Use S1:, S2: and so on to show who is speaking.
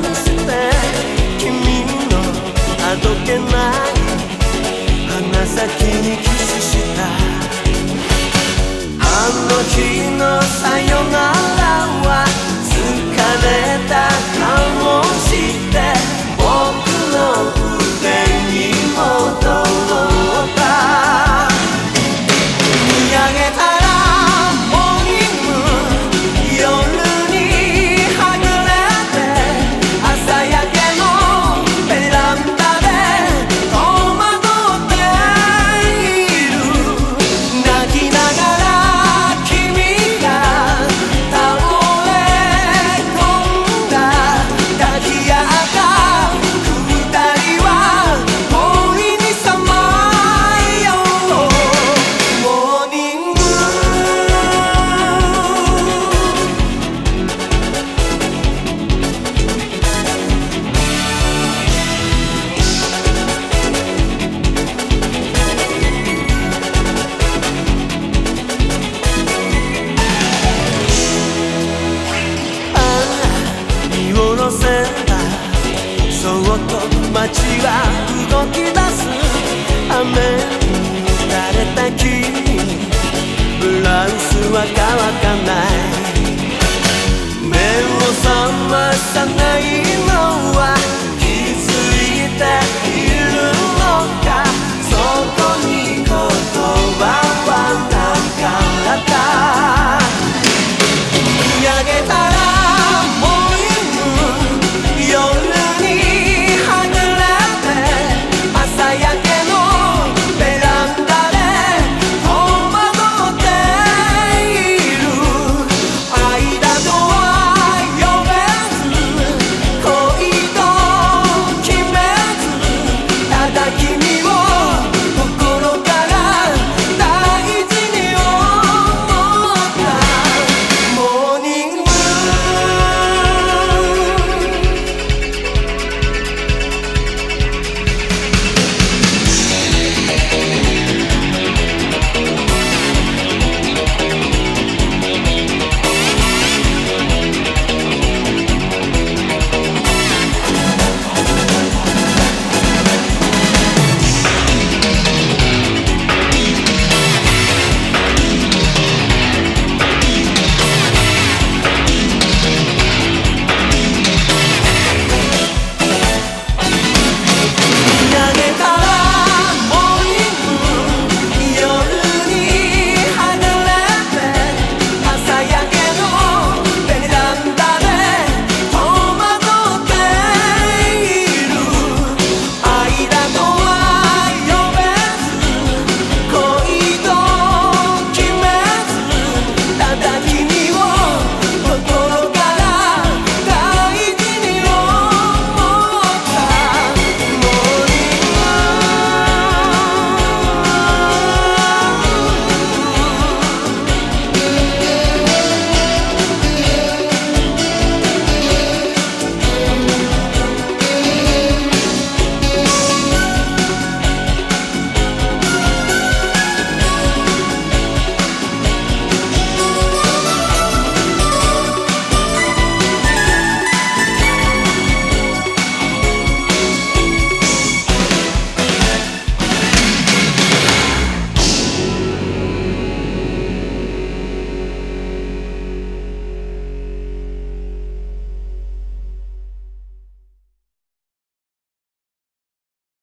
S1: て君のあどけない。鼻先にキスした。あの日のさよなら。街は動き出す雨に慣れた木ブラウスは乾かない目を覚まさないのは気づいているのかそこに言葉はなかった見上げた